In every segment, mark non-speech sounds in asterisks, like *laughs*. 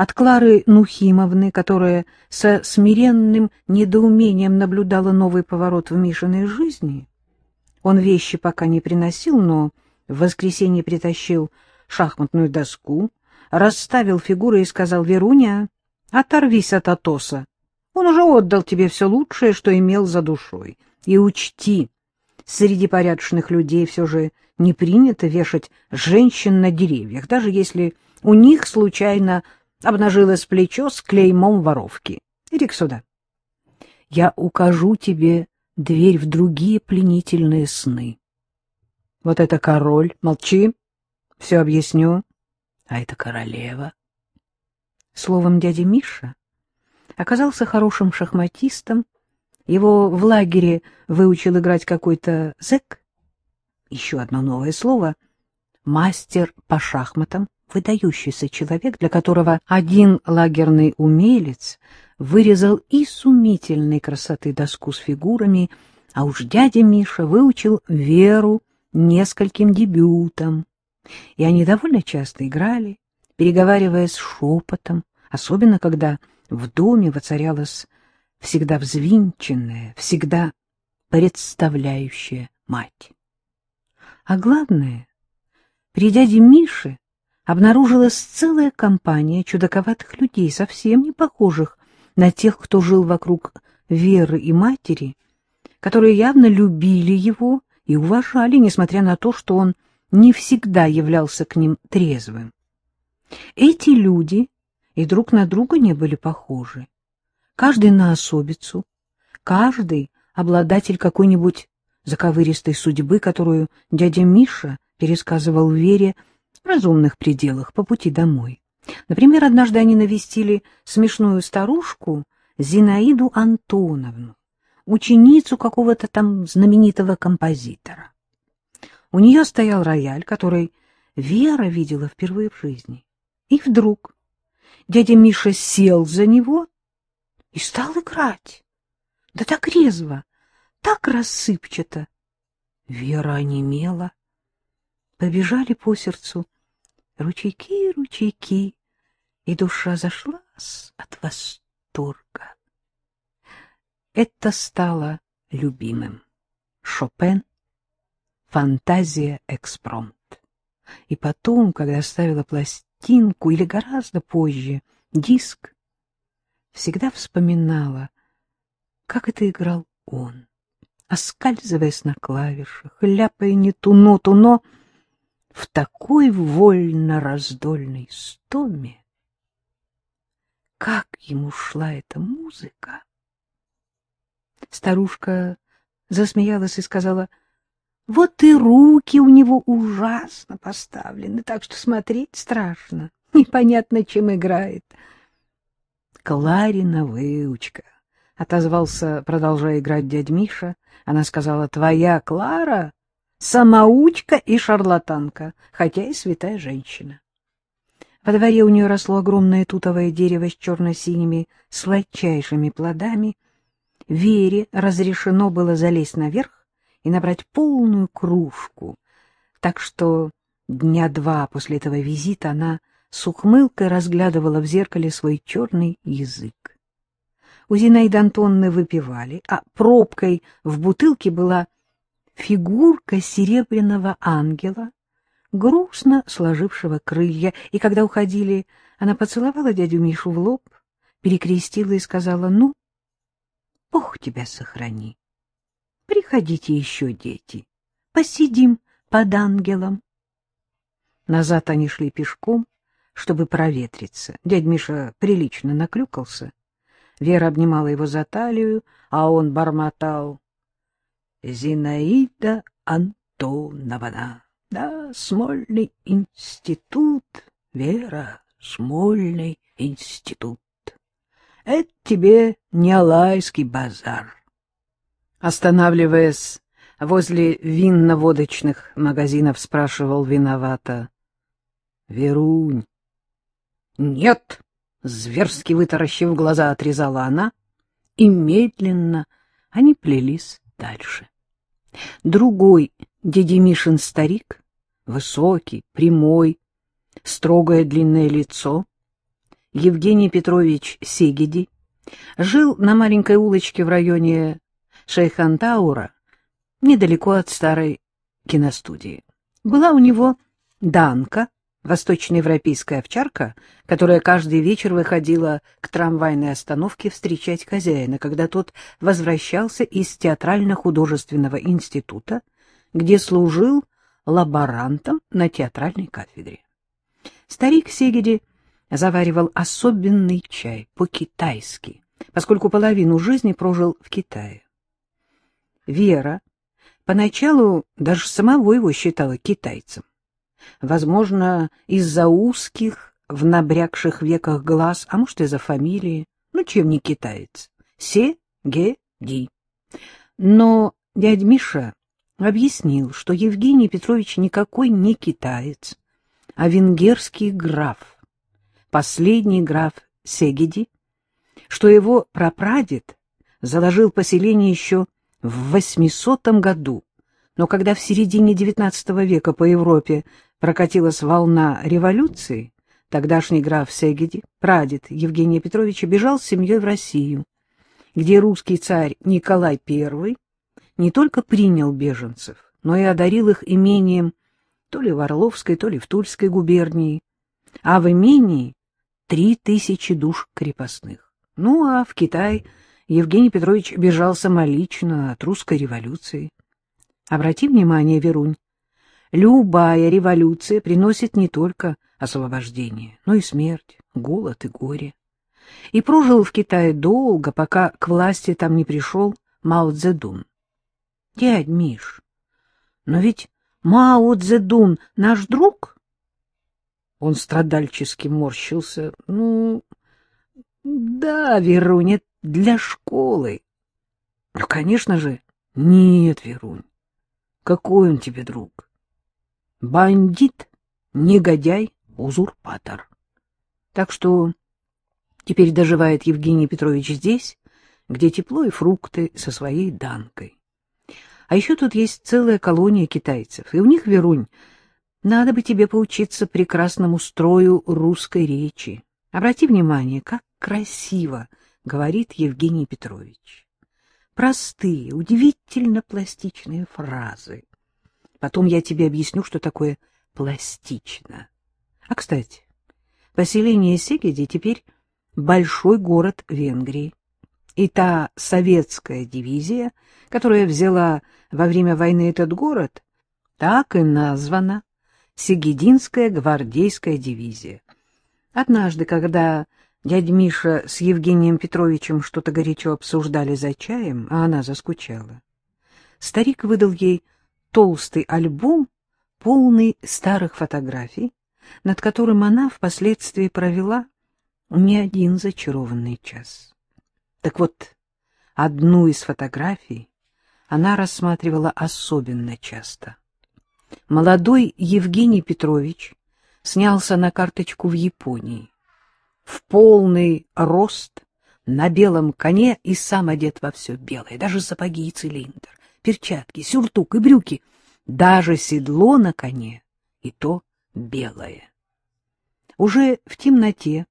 От Клары Нухимовны, которая со смиренным недоумением наблюдала новый поворот в Мишиной жизни, он вещи пока не приносил, но в воскресенье притащил шахматную доску, расставил фигуры и сказал, «Веруня, оторвись от Атоса. Он уже отдал тебе все лучшее, что имел за душой. И учти, среди порядочных людей все же не принято вешать женщин на деревьях, даже если у них случайно обнажилось плечо с клеймом воровки. Иди сюда. Я укажу тебе дверь в другие пленительные сны. Вот это король, молчи, все объясню. А это королева. Словом, дядя Миша оказался хорошим шахматистом, его в лагере выучил играть какой-то зэк. Еще одно новое слово — мастер по шахматам, выдающийся человек, для которого один лагерный умелец вырезал изумительной красоты доску с фигурами, а уж дядя Миша выучил Веру нескольким дебютам. И они довольно часто играли, переговариваясь шепотом, особенно когда в доме воцарялась всегда взвинченная, всегда представляющая мать. А главное, при дяде Мише обнаружилась целая компания чудаковатых людей, совсем не похожих на тех, кто жил вокруг Веры и матери, которые явно любили его и уважали, несмотря на то, что он не всегда являлся к ним трезвым. Эти люди и друг на друга не были похожи каждый на особицу, каждый обладатель какой-нибудь заковыристой судьбы, которую дядя Миша пересказывал Вере в разумных пределах по пути домой. Например, однажды они навестили смешную старушку Зинаиду Антоновну, ученицу какого-то там знаменитого композитора. У нее стоял рояль, который Вера видела впервые в жизни. И вдруг дядя Миша сел за него и стал играть. Да так резво, так рассыпчато. Вера онемела. Побежали по сердцу ручейки, ручейки, и душа зашлась от восторга. Это стало любимым. Шопен «Фантазия экспромт». И потом, когда ставила пластинку, или гораздо позже, диск, всегда вспоминала, как это играл он, оскальзываясь на клавишах, ляпая не ту ноту, но в такой вольно-раздольной стоме. Как ему шла эта музыка! Старушка засмеялась и сказала, вот и руки у него ужасно поставлены, так что смотреть страшно, *laughs* непонятно, чем играет. Кларина выучка, — отозвался, продолжая играть дядь Миша. Она сказала, — твоя Клара — самоучка и шарлатанка, хотя и святая женщина. Во дворе у нее росло огромное тутовое дерево с черно-синими сладчайшими плодами. Вере разрешено было залезть наверх и набрать полную кружку, так что дня два после этого визита она с ухмылкой разглядывала в зеркале свой черный язык. У Зинаиды Антонны выпивали, а пробкой в бутылке была фигурка серебряного ангела, грустно сложившего крылья, и когда уходили, она поцеловала дядю Мишу в лоб, перекрестила и сказала, «Ну, Бог тебя сохрани. Приходите еще, дети, посидим под ангелом». Назад они шли пешком, чтобы проветриться. Дядь Миша прилично наклюкался. Вера обнимала его за талию, а он бормотал. — Зинаида Антоновна. Да, Смольный институт, Вера, Смольный институт. Это тебе не Алайский базар. Останавливаясь возле винно-водочных магазинов, спрашивал виновато. — Верунь, «Нет!» — зверски вытаращив глаза, отрезала она, и медленно они плелись дальше. Другой дяди Мишин старик, высокий, прямой, строгое длинное лицо, Евгений Петрович Сегеди жил на маленькой улочке в районе Шейхантаура, недалеко от старой киностудии. Была у него Данка, восточноевропейская овчарка, которая каждый вечер выходила к трамвайной остановке встречать хозяина, когда тот возвращался из театрально-художественного института, где служил лаборантом на театральной кафедре. Старик Сегеди заваривал особенный чай по-китайски, поскольку половину жизни прожил в Китае. Вера поначалу даже самого его считала китайцем. Возможно, из-за узких, в набрякших веках глаз, а может, из-за фамилии. Ну, чем не китаец? Се-ге-ди. Но дядь Миша объяснил, что Евгений Петрович никакой не китаец, а венгерский граф, последний граф Сегеди, что его прапрадед заложил поселение еще в 800 году, но когда в середине XIX века по Европе прокатилась волна революции, тогдашний граф Сегеди, прадед Евгения Петровича, бежал с семьей в Россию, где русский царь Николай I не только принял беженцев, но и одарил их имением то ли в Орловской, то ли в Тульской губернии, а в имении три тысячи душ крепостных. Ну, а в Китай Евгений Петрович бежал самолично от русской революции. Обрати внимание, Верунь, любая революция приносит не только освобождение, но и смерть, голод и горе. И прожил в Китае долго, пока к власти там не пришел Мао Цзэдун. Дядь Миш, но ведь Мао Цзэдун наш друг? Он страдальчески морщился. Ну, да, Веруня, для школы. Ну, конечно же, нет, Верунь. Какой он тебе друг? Бандит, негодяй, узурпатор. Так что теперь доживает Евгений Петрович здесь, где тепло и фрукты со своей Данкой. А еще тут есть целая колония китайцев, и у них, Верунь, надо бы тебе поучиться прекрасному строю русской речи. Обрати внимание, как красиво говорит Евгений Петрович простые, удивительно пластичные фразы. Потом я тебе объясню, что такое пластично. А, кстати, поселение Сегеди теперь большой город Венгрии. И та советская дивизия, которая взяла во время войны этот город, так и названа Сегединская гвардейская дивизия. Однажды, когда Дядя Миша с Евгением Петровичем что-то горячо обсуждали за чаем, а она заскучала. Старик выдал ей толстый альбом, полный старых фотографий, над которым она впоследствии провела не один зачарованный час. Так вот, одну из фотографий она рассматривала особенно часто. Молодой Евгений Петрович снялся на карточку в Японии в полный рост, на белом коне и сам одет во все белое, даже сапоги и цилиндр, перчатки, сюртук и брюки, даже седло на коне, и то белое. Уже в темноте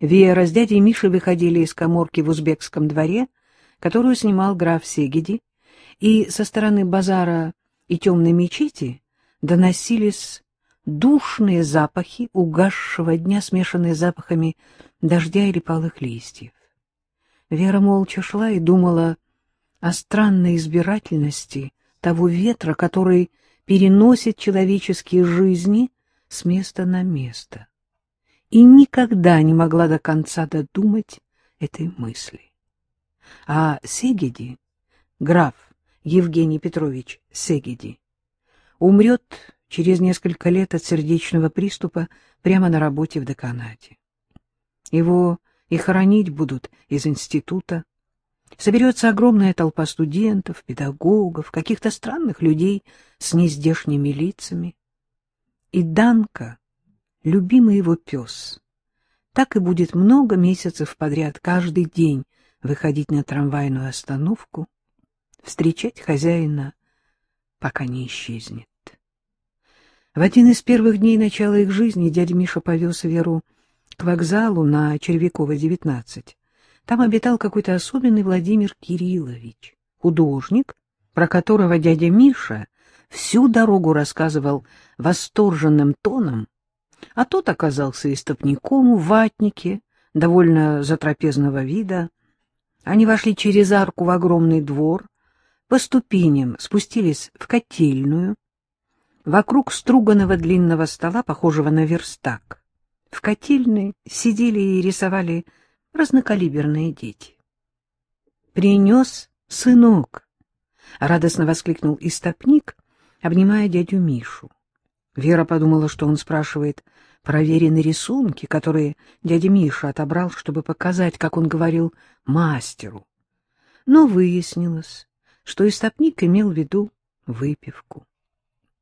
Вера с дядей Мишей выходили из коморки в узбекском дворе, которую снимал граф Сегеди, и со стороны базара и темной мечети доносились душные запахи угасшего дня, смешанные запахами дождя или палых листьев. Вера молча шла и думала о странной избирательности того ветра, который переносит человеческие жизни с места на место, и никогда не могла до конца додумать этой мысли. А Сегеди, граф Евгений Петрович Сегеди, умрет через несколько лет от сердечного приступа прямо на работе в деканате. Его и хоронить будут из института. Соберется огромная толпа студентов, педагогов, каких-то странных людей с нездешними лицами. И Данка, любимый его пес, так и будет много месяцев подряд каждый день выходить на трамвайную остановку, встречать хозяина, пока не исчезнет. В один из первых дней начала их жизни дядя Миша повез Веру к вокзалу на Червякова, 19. Там обитал какой-то особенный Владимир Кириллович, художник, про которого дядя Миша всю дорогу рассказывал восторженным тоном, а тот оказался истопником в ватнике, довольно затрапезного вида. Они вошли через арку в огромный двор, по ступеням спустились в котельную, вокруг струганного длинного стола, похожего на верстак. В котельной сидели и рисовали разнокалиберные дети. «Принес сынок!» — радостно воскликнул истопник, обнимая дядю Мишу. Вера подумала, что он спрашивает проверенные рисунки, которые дядя Миша отобрал, чтобы показать, как он говорил, мастеру. Но выяснилось, что истопник имел в виду выпивку.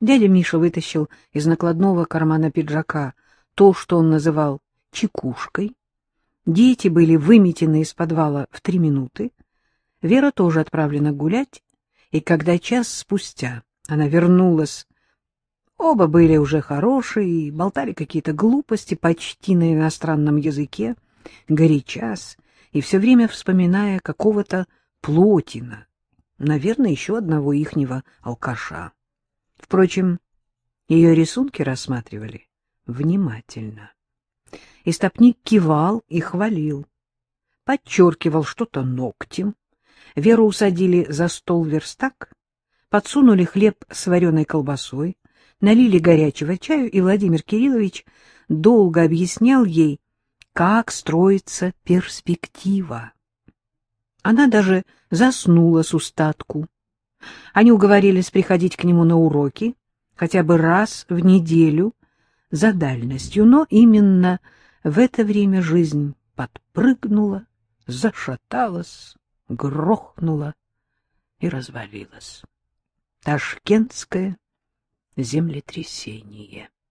Дядя Миша вытащил из накладного кармана пиджака то, что он называл чекушкой. Дети были выметены из подвала в три минуты. Вера тоже отправлена гулять, и когда час спустя она вернулась, оба были уже хорошие и болтали какие-то глупости почти на иностранном языке, горячас, и все время вспоминая какого-то Плотина, наверное, еще одного ихнего алкаша. Впрочем, ее рисунки рассматривали внимательно. Истопник кивал и хвалил, подчеркивал что-то ногтем. Веру усадили за стол верстак, подсунули хлеб с вареной колбасой, налили горячего чаю, и Владимир Кириллович долго объяснял ей, как строится перспектива. Она даже заснула с устатку. Они уговорились приходить к нему на уроки хотя бы раз в неделю за дальностью, но именно в это время жизнь подпрыгнула, зашаталась, грохнула и развалилась. Ташкентское землетрясение.